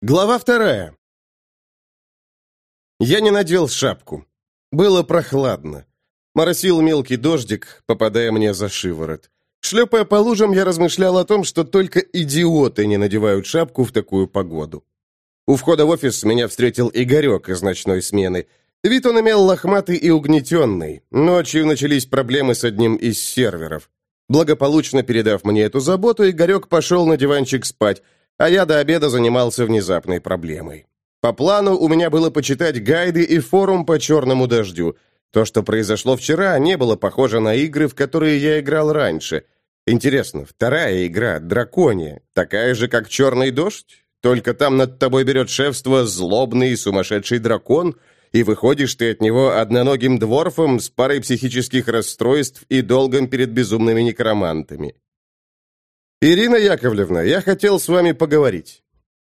Глава вторая. Я не надел шапку. Было прохладно. Моросил мелкий дождик, попадая мне за шиворот. Шлепая по лужам, я размышлял о том, что только идиоты не надевают шапку в такую погоду. У входа в офис меня встретил Игорек из ночной смены. Вид он имел лохматый и угнетенный. Ночью начались проблемы с одним из серверов. Благополучно передав мне эту заботу, Игорек пошел на диванчик спать, а я до обеда занимался внезапной проблемой. По плану у меня было почитать гайды и форум по черному дождю. То, что произошло вчера, не было похоже на игры, в которые я играл раньше. Интересно, вторая игра, Дракония, такая же, как «Черный дождь»? Только там над тобой берет шефство злобный и сумасшедший дракон, и выходишь ты от него одноногим дворфом с парой психических расстройств и долгом перед безумными некромантами. «Ирина Яковлевна, я хотел с вами поговорить».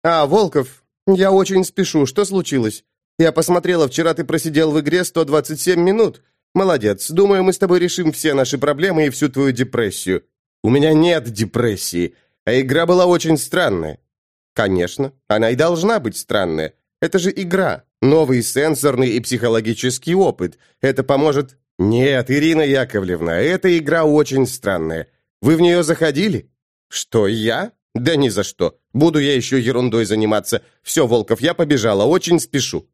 «А, Волков, я очень спешу. Что случилось? Я посмотрела, вчера ты просидел в игре 127 минут. Молодец. Думаю, мы с тобой решим все наши проблемы и всю твою депрессию». «У меня нет депрессии, а игра была очень странная». «Конечно. Она и должна быть странная. Это же игра. Новый сенсорный и психологический опыт. Это поможет...» «Нет, Ирина Яковлевна, эта игра очень странная. Вы в нее заходили?» «Что, я? Да ни за что. Буду я еще ерундой заниматься. Все, Волков, я побежала, очень спешу».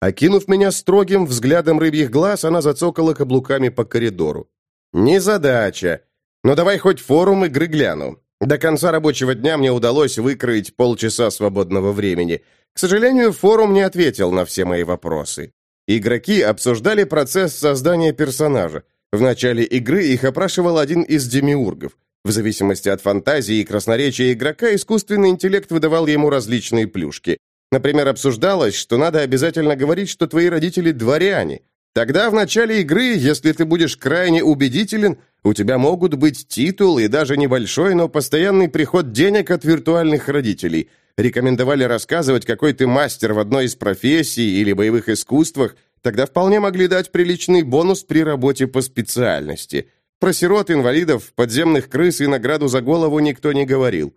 Окинув меня строгим взглядом рыбьих глаз, она зацокала каблуками по коридору. «Незадача. Но давай хоть форум игры гляну. До конца рабочего дня мне удалось выкроить полчаса свободного времени. К сожалению, форум не ответил на все мои вопросы. Игроки обсуждали процесс создания персонажа. В начале игры их опрашивал один из демиургов. В зависимости от фантазии и красноречия игрока, искусственный интеллект выдавал ему различные плюшки. Например, обсуждалось, что надо обязательно говорить, что твои родители дворяне. Тогда в начале игры, если ты будешь крайне убедителен, у тебя могут быть титул и даже небольшой, но постоянный приход денег от виртуальных родителей. Рекомендовали рассказывать, какой ты мастер в одной из профессий или боевых искусствах, тогда вполне могли дать приличный бонус при работе по специальности. Про сирот, инвалидов, подземных крыс и награду за голову никто не говорил.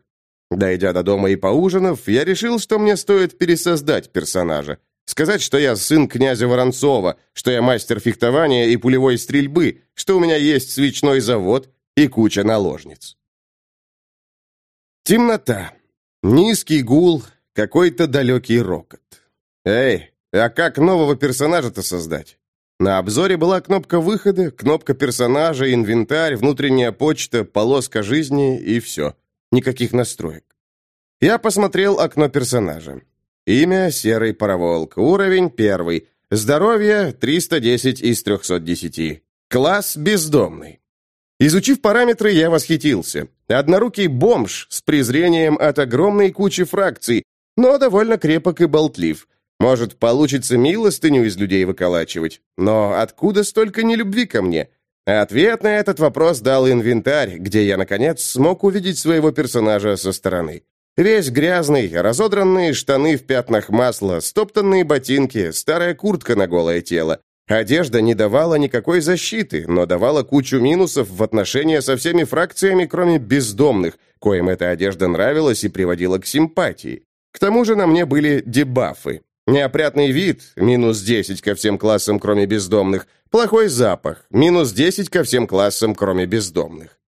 Дойдя до дома и поужинав, я решил, что мне стоит пересоздать персонажа. Сказать, что я сын князя Воронцова, что я мастер фехтования и пулевой стрельбы, что у меня есть свечной завод и куча наложниц. Темнота. Низкий гул, какой-то далекий рокот. Эй, а как нового персонажа-то создать? На обзоре была кнопка выхода, кнопка персонажа, инвентарь, внутренняя почта, полоска жизни и все. Никаких настроек. Я посмотрел окно персонажа. Имя – Серый Пароволк. Уровень – первый. Здоровье – 310 из 310. Класс – бездомный. Изучив параметры, я восхитился. Однорукий бомж с презрением от огромной кучи фракций, но довольно крепок и болтлив. Может, получится милостыню из людей выколачивать. Но откуда столько нелюбви ко мне? Ответ на этот вопрос дал инвентарь, где я, наконец, смог увидеть своего персонажа со стороны. Весь грязный, разодранные штаны в пятнах масла, стоптанные ботинки, старая куртка на голое тело. Одежда не давала никакой защиты, но давала кучу минусов в отношении со всеми фракциями, кроме бездомных, коим эта одежда нравилась и приводила к симпатии. К тому же на мне были дебафы. Неопрятный вид, минус 10 ко всем классам, кроме бездомных. Плохой запах, минус 10 ко всем классам, кроме бездомных.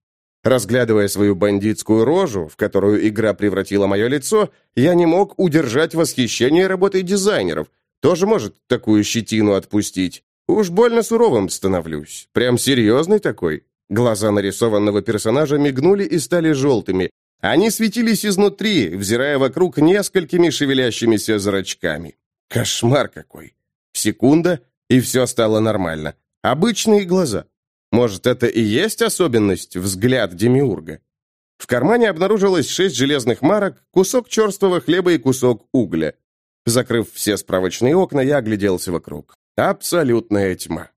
Разглядывая свою бандитскую рожу, в которую игра превратила мое лицо, я не мог удержать восхищение работой дизайнеров. Тоже может такую щетину отпустить. Уж больно суровым становлюсь. Прям серьезный такой. Глаза нарисованного персонажа мигнули и стали желтыми. Они светились изнутри, взирая вокруг несколькими шевелящимися зрачками. Кошмар какой! Секунда, и все стало нормально. Обычные глаза. Может, это и есть особенность взгляд Демиурга? В кармане обнаружилось шесть железных марок, кусок черствого хлеба и кусок угля. Закрыв все справочные окна, я огляделся вокруг. Абсолютная тьма.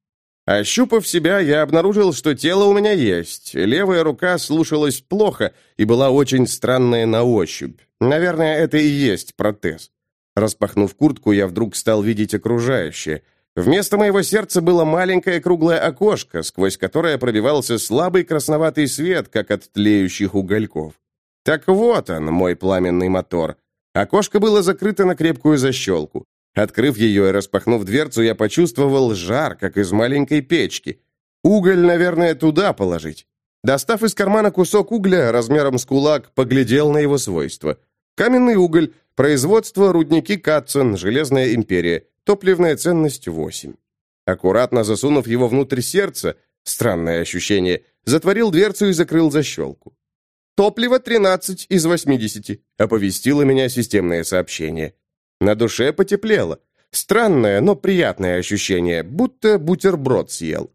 Ощупав себя, я обнаружил, что тело у меня есть. Левая рука слушалась плохо и была очень странная на ощупь. Наверное, это и есть протез. Распахнув куртку, я вдруг стал видеть окружающее. Вместо моего сердца было маленькое круглое окошко, сквозь которое пробивался слабый красноватый свет, как от тлеющих угольков. Так вот он, мой пламенный мотор. Окошко было закрыто на крепкую защелку. Открыв ее и распахнув дверцу, я почувствовал жар, как из маленькой печки. Уголь, наверное, туда положить. Достав из кармана кусок угля размером с кулак, поглядел на его свойства. Каменный уголь, производство рудники Катсон, Железная империя, топливная ценность 8. Аккуратно засунув его внутрь сердца, странное ощущение, затворил дверцу и закрыл защелку. «Топливо 13 из 80», — оповестило меня системное сообщение. На душе потеплело. Странное, но приятное ощущение, будто бутерброд съел.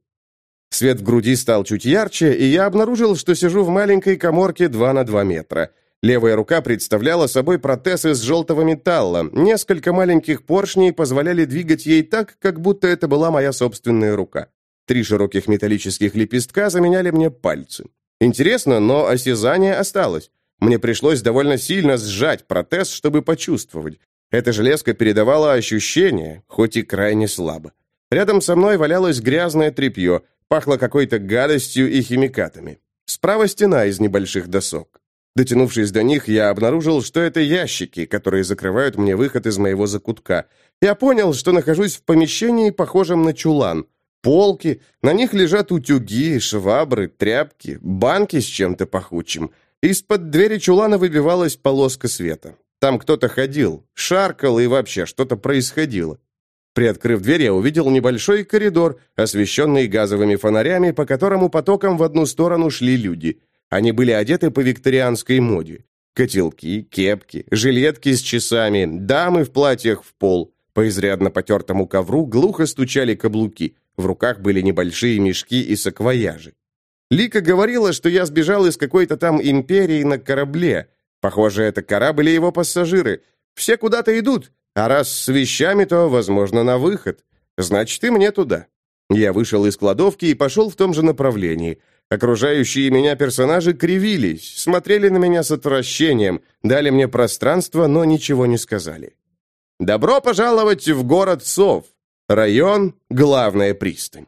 Свет в груди стал чуть ярче, и я обнаружил, что сижу в маленькой коморке 2 на 2 метра. Левая рука представляла собой протез из желтого металла. Несколько маленьких поршней позволяли двигать ей так, как будто это была моя собственная рука. Три широких металлических лепестка заменяли мне пальцы. Интересно, но осязание осталось. Мне пришлось довольно сильно сжать протез, чтобы почувствовать. Эта железка передавала ощущение, хоть и крайне слабо. Рядом со мной валялось грязное тряпье, пахло какой-то гадостью и химикатами. Справа стена из небольших досок. Дотянувшись до них, я обнаружил, что это ящики, которые закрывают мне выход из моего закутка. Я понял, что нахожусь в помещении, похожем на чулан. Полки, на них лежат утюги, швабры, тряпки, банки с чем-то пахучим. Из-под двери чулана выбивалась полоска света. Там кто-то ходил, шаркал и вообще что-то происходило. Приоткрыв дверь, я увидел небольшой коридор, освещенный газовыми фонарями, по которому потоком в одну сторону шли люди. Они были одеты по викторианской моде. Котелки, кепки, жилетки с часами, дамы в платьях в пол. По изрядно потертому ковру глухо стучали каблуки. В руках были небольшие мешки и саквояжи. Лика говорила, что я сбежал из какой-то там империи на корабле. Похоже, это корабль и его пассажиры. Все куда-то идут, а раз с вещами, то, возможно, на выход. Значит, и мне туда. Я вышел из кладовки и пошел в том же направлении. Окружающие меня персонажи кривились, смотрели на меня с отвращением, дали мне пространство, но ничего не сказали. «Добро пожаловать в город Сов!» Район – главная пристань.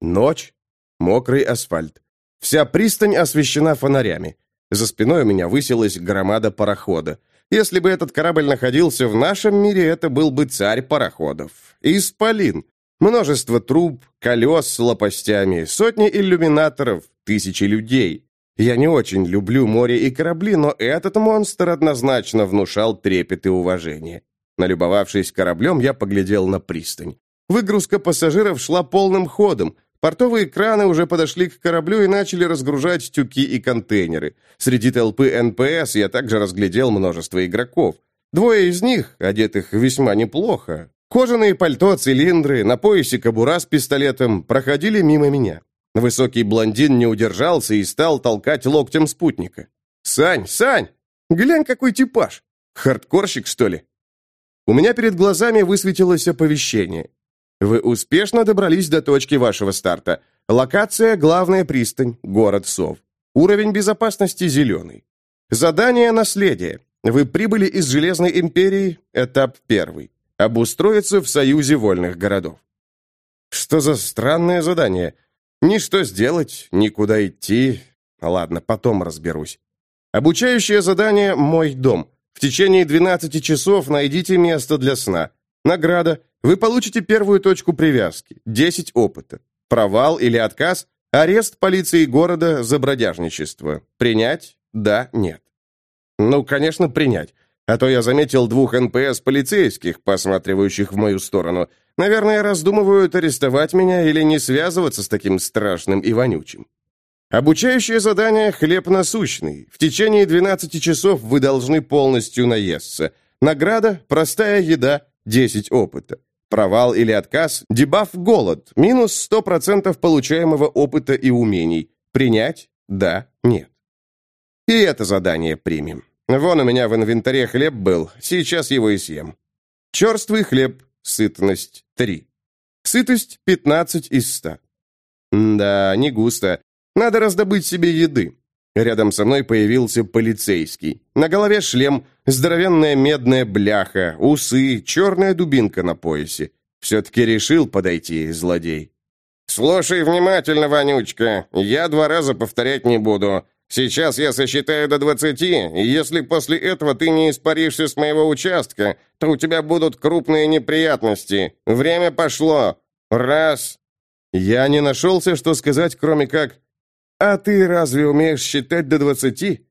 Ночь, мокрый асфальт. Вся пристань освещена фонарями. За спиной у меня высилась громада парохода. Если бы этот корабль находился в нашем мире, это был бы царь пароходов. Исполин. Множество труб, колес с лопастями, сотни иллюминаторов, тысячи людей. Я не очень люблю море и корабли, но этот монстр однозначно внушал трепет и уважение. Налюбовавшись кораблем, я поглядел на пристань. Выгрузка пассажиров шла полным ходом. Портовые краны уже подошли к кораблю и начали разгружать тюки и контейнеры. Среди толпы НПС я также разглядел множество игроков. Двое из них, одетых весьма неплохо, кожаные пальто, цилиндры, на поясе кобура с пистолетом, проходили мимо меня. Высокий блондин не удержался и стал толкать локтем спутника. «Сань, Сань! Глянь, какой типаж! Хардкорщик, что ли?» У меня перед глазами высветилось оповещение. Вы успешно добрались до точки вашего старта. Локация – главная пристань, город Сов. Уровень безопасности – зеленый. Задание «Наследие». Вы прибыли из Железной империи, этап первый. Обустроиться в Союзе вольных городов. Что за странное задание? Ни что сделать, никуда идти. Ладно, потом разберусь. Обучающее задание «Мой дом». В течение 12 часов найдите место для сна. Награда. Вы получите первую точку привязки. 10 опыта. Провал или отказ. Арест полиции города за бродяжничество. Принять? Да, нет. Ну, конечно, принять. А то я заметил двух НПС полицейских, посматривающих в мою сторону. Наверное, раздумывают арестовать меня или не связываться с таким страшным и вонючим. Обучающее задание «Хлеб насущный». В течение 12 часов вы должны полностью наесться. Награда – простая еда, 10 опыта. Провал или отказ – дебаф «Голод», минус 100% получаемого опыта и умений. Принять – да, нет. И это задание примем. Вон у меня в инвентаре хлеб был, сейчас его и съем. Черствый хлеб, сытность 3. Сытость 15 из 100. Да, не густо. Надо раздобыть себе еды. Рядом со мной появился полицейский. На голове шлем, здоровенная медная бляха, усы, черная дубинка на поясе. Все-таки решил подойти, злодей. «Слушай внимательно, Ванючка, я два раза повторять не буду. Сейчас я сосчитаю до двадцати, и если после этого ты не испаришься с моего участка, то у тебя будут крупные неприятности. Время пошло. Раз». Я не нашелся, что сказать, кроме как «А ты разве умеешь считать до двадцати?»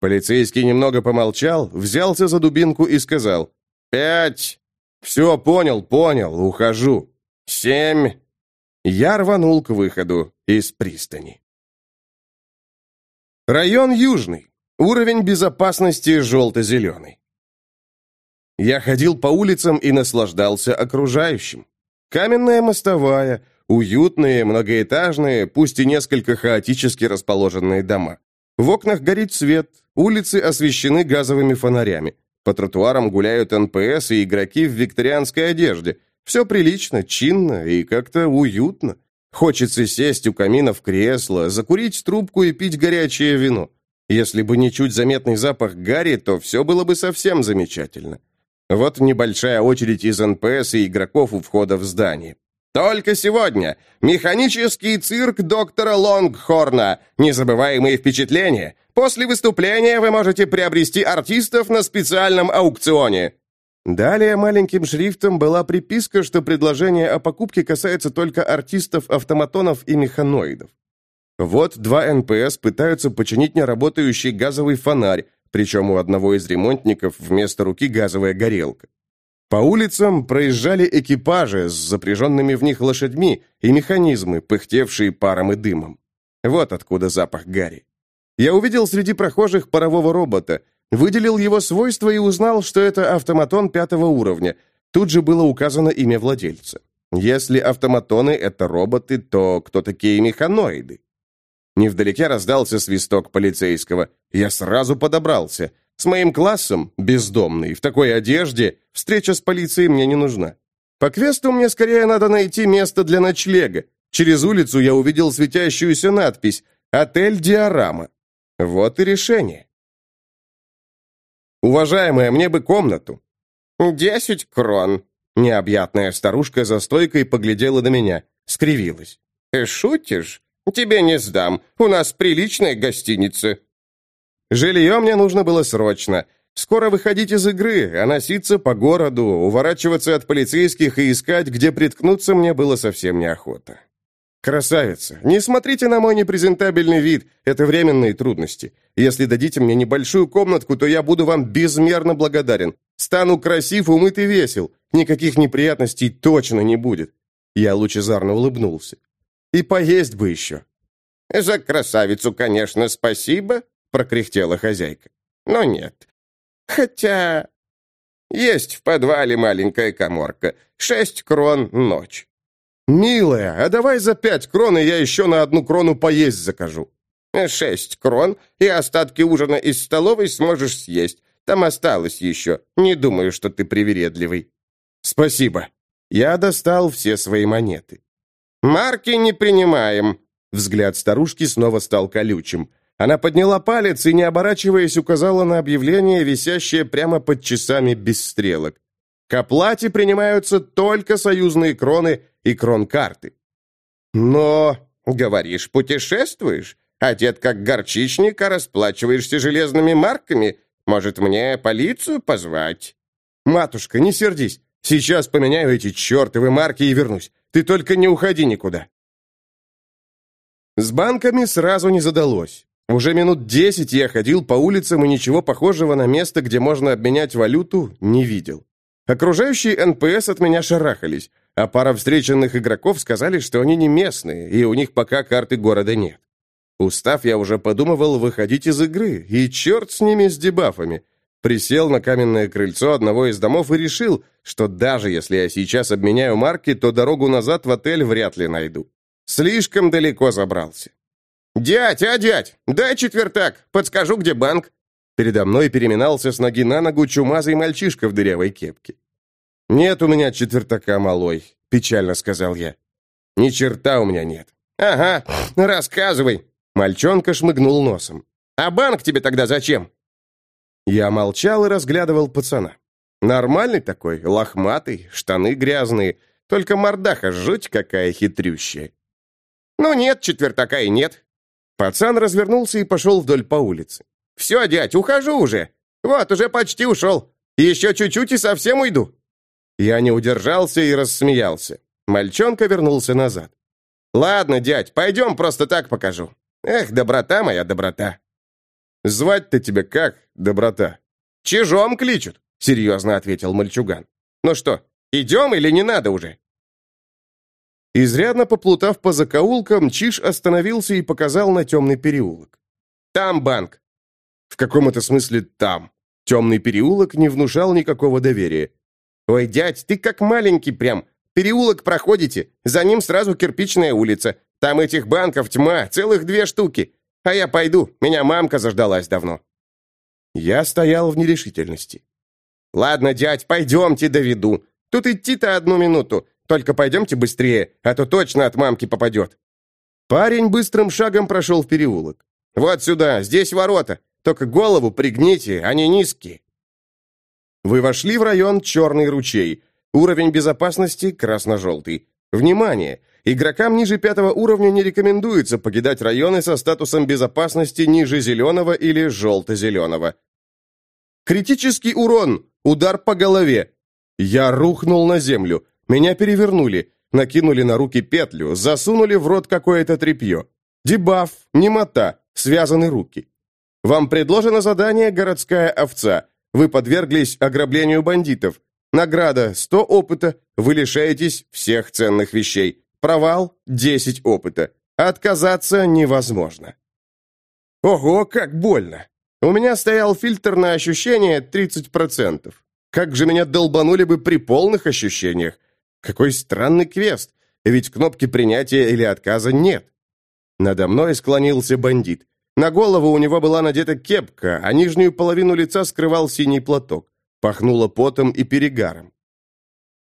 Полицейский немного помолчал, взялся за дубинку и сказал «Пять». «Все, понял, понял, ухожу. Семь». Я рванул к выходу из пристани. Район Южный. Уровень безопасности желто-зеленый. Я ходил по улицам и наслаждался окружающим. Каменная мостовая, уютные, многоэтажные, пусть и несколько хаотически расположенные дома. В окнах горит свет, улицы освещены газовыми фонарями. По тротуарам гуляют НПС и игроки в викторианской одежде. Все прилично, чинно и как-то уютно. Хочется сесть у камина в кресло, закурить трубку и пить горячее вино. Если бы не чуть заметный запах гари, то все было бы совсем замечательно. Вот небольшая очередь из НПС и игроков у входа в здание. Только сегодня механический цирк доктора Лонгхорна. Незабываемые впечатления. После выступления вы можете приобрести артистов на специальном аукционе. Далее маленьким шрифтом была приписка, что предложение о покупке касается только артистов, автоматонов и механоидов. Вот два НПС пытаются починить неработающий газовый фонарь, причем у одного из ремонтников вместо руки газовая горелка. По улицам проезжали экипажи с запряженными в них лошадьми и механизмы, пыхтевшие паром и дымом. Вот откуда запах гари. Я увидел среди прохожих парового робота, выделил его свойства и узнал, что это автоматон пятого уровня. Тут же было указано имя владельца. Если автоматоны — это роботы, то кто такие механоиды? Невдалеке раздался свисток полицейского. Я сразу подобрался — с моим классом, бездомный, в такой одежде, встреча с полицией мне не нужна. По квесту мне скорее надо найти место для ночлега. Через улицу я увидел светящуюся надпись «Отель Диорама». Вот и решение. «Уважаемая, мне бы комнату». «Десять крон». Необъятная старушка за стойкой поглядела на меня, скривилась. «Ты шутишь? Тебе не сдам. У нас приличная гостиница». Жилье мне нужно было срочно. Скоро выходить из игры, а носиться по городу, уворачиваться от полицейских и искать, где приткнуться, мне было совсем неохота. «Красавица, не смотрите на мой непрезентабельный вид, это временные трудности. Если дадите мне небольшую комнатку, то я буду вам безмерно благодарен. Стану красив, умыт и весел. Никаких неприятностей точно не будет». Я лучезарно улыбнулся. «И поесть бы еще». «За красавицу, конечно, спасибо», — прокряхтела хозяйка. «Но нет. Хотя... Есть в подвале маленькая коморка. Шесть крон ночь». «Милая, а давай за пять крон, и я еще на одну крону поесть закажу». «Шесть крон, и остатки ужина из столовой сможешь съесть. Там осталось еще. Не думаю, что ты привередливый». «Спасибо». Я достал все свои монеты. «Марки не принимаем». Взгляд старушки снова стал колючим. Она подняла палец и, не оборачиваясь, указала на объявление, висящее прямо под часами без стрелок. К оплате принимаются только союзные кроны и крон-карты. Но, говоришь, путешествуешь? Одет как горчичник, а расплачиваешься железными марками? Может, мне полицию позвать? Матушка, не сердись. Сейчас поменяю эти чертовы марки и вернусь. Ты только не уходи никуда. С банками сразу не задалось. Уже минут десять я ходил по улицам и ничего похожего на место, где можно обменять валюту, не видел. Окружающие НПС от меня шарахались, а пара встреченных игроков сказали, что они не местные, и у них пока карты города нет. Устав, я уже подумывал выходить из игры, и черт с ними, с дебафами. Присел на каменное крыльцо одного из домов и решил, что даже если я сейчас обменяю марки, то дорогу назад в отель вряд ли найду. Слишком далеко забрался. «Дядь, а, дядь, дай четвертак, подскажу, где банк». Передо мной переминался с ноги на ногу чумазый мальчишка в дырявой кепке. «Нет у меня четвертака, малой», — печально сказал я. «Ни черта у меня нет». «Ага, рассказывай». Мальчонка шмыгнул носом. «А банк тебе тогда зачем?» Я молчал и разглядывал пацана. Нормальный такой, лохматый, штаны грязные, только мордаха жуть какая хитрющая. «Ну нет, четвертака и нет. Пацан развернулся и пошел вдоль по улице. «Все, дядь, ухожу уже. Вот, уже почти ушел. Еще чуть-чуть и совсем уйду». Я не удержался и рассмеялся. Мальчонка вернулся назад. «Ладно, дядь, пойдем просто так покажу. Эх, доброта моя доброта». «Звать-то тебя как, доброта?» «Чижом кличут», — серьезно ответил мальчуган. «Ну что, идем или не надо уже?» Изрядно поплутав по закоулкам, Чиж остановился и показал на темный переулок. «Там банк». В каком-то смысле там. Темный переулок не внушал никакого доверия. «Ой, дядь, ты как маленький прям. Переулок проходите, за ним сразу кирпичная улица. Там этих банков тьма, целых две штуки. А я пойду, меня мамка заждалась давно». Я стоял в нерешительности. «Ладно, дядь, пойдемте доведу. Тут идти-то одну минуту. Только пойдемте быстрее, а то точно от мамки попадет». Парень быстрым шагом прошел в переулок. «Вот сюда, здесь ворота. Только голову пригните, они низкие». Вы вошли в район Черный ручей. Уровень безопасности красно-желтый. Внимание! Игрокам ниже пятого уровня не рекомендуется покидать районы со статусом безопасности ниже зеленого или желто-зеленого. Критический урон. Удар по голове. Я рухнул на землю. Меня перевернули. Накинули на руки петлю. Засунули в рот какое-то тряпье. Дебаф. Немота. Связаны руки. Вам предложено задание «Городская овца». Вы подверглись ограблению бандитов. Награда 100 опыта. Вы лишаетесь всех ценных вещей. Провал – 10 опыта. Отказаться невозможно. Ого, как больно. У меня стоял фильтр на ощущение 30%. Как же меня долбанули бы при полных ощущениях. Какой странный квест, ведь кнопки принятия или отказа нет. Надо мной склонился бандит. На голову у него была надета кепка, а нижнюю половину лица скрывал синий платок. Пахнуло потом и перегаром.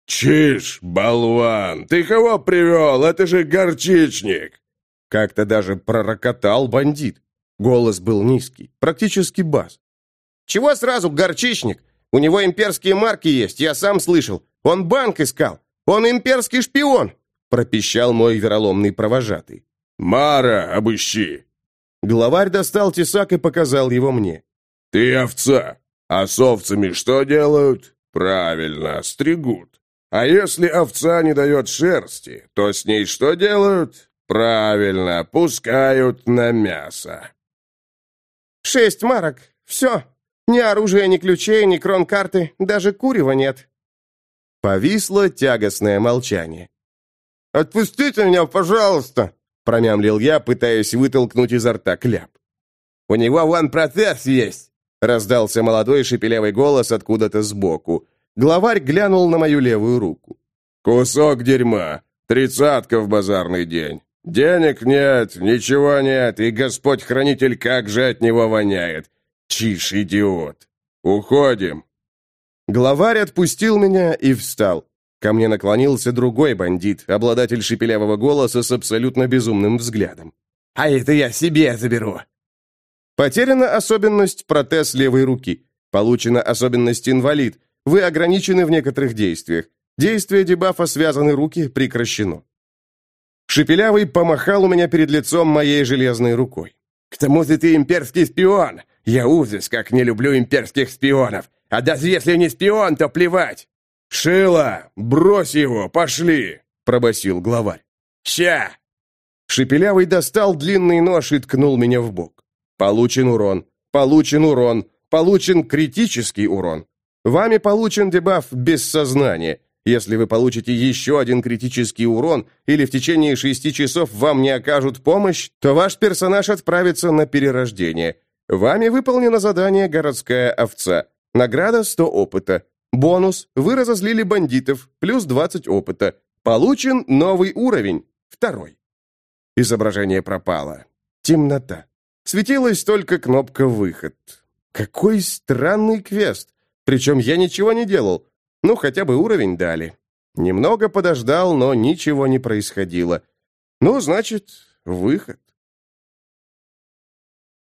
«Чиж, болван, ты кого привел? Это же горчичник!» Как-то даже пророкотал бандит. Голос был низкий, практически бас. «Чего сразу горчичник? У него имперские марки есть, я сам слышал. Он банк искал. Он имперский шпион!» пропищал мой вероломный провожатый. «Мара, обыщи!» Главарь достал тесак и показал его мне. «Ты овца. А с овцами что делают? Правильно, стригут. А если овца не дает шерсти, то с ней что делают? Правильно, пускают на мясо. Шесть марок. Все. Ни оружия, ни ключей, ни крон-карты, даже курева нет. Повисло тягостное молчание. «Отпустите меня, пожалуйста!» Промямлил я, пытаясь вытолкнуть изо рта кляп. «У него вон протез есть!» раздался молодой шепелявый голос откуда-то сбоку. Главарь глянул на мою левую руку. «Кусок дерьма. Тридцатка в базарный день. Денег нет, ничего нет, и Господь-хранитель как же от него воняет. Чиж, идиот. Уходим». Главарь отпустил меня и встал. Ко мне наклонился другой бандит, обладатель шепелявого голоса с абсолютно безумным взглядом. «А это я себе заберу!» Потеряна особенность протез левой руки. Получена особенность инвалид. Вы ограничены в некоторых действиях. Действие дебафа «Связаны руки» прекращено. Шепелявый помахал у меня перед лицом моей железной рукой. «К тому же ты имперский шпион! Я ужас, как не люблю имперских шпионов! А даже если не шпион, то плевать!» «Шила, брось его, пошли!» — пробасил главарь. «Ща!» Шепелявый достал длинный нож и ткнул меня в бок. Получен урон, получен урон, получен критический урон. Вами получен дебаф без сознания. Если вы получите еще один критический урон или в течение шести часов вам не окажут помощь, то ваш персонаж отправится на перерождение. Вами выполнено задание «Городская овца». Награда 100 опыта. Бонус – вы разозлили бандитов, плюс 20 опыта. Получен новый уровень, второй. Изображение пропало. Темнота. Светилась только кнопка «Выход». Какой странный квест. Причем я ничего не делал. Ну, хотя бы уровень дали. Немного подождал, но ничего не происходило. Ну, значит, выход.